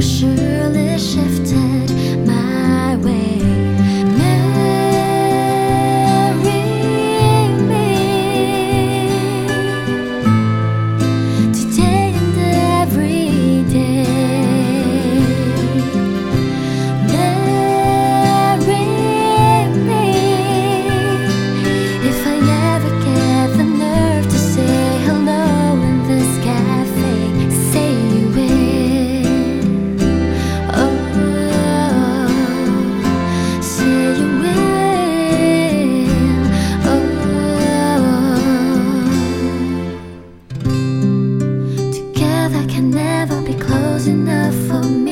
surely shifted my for me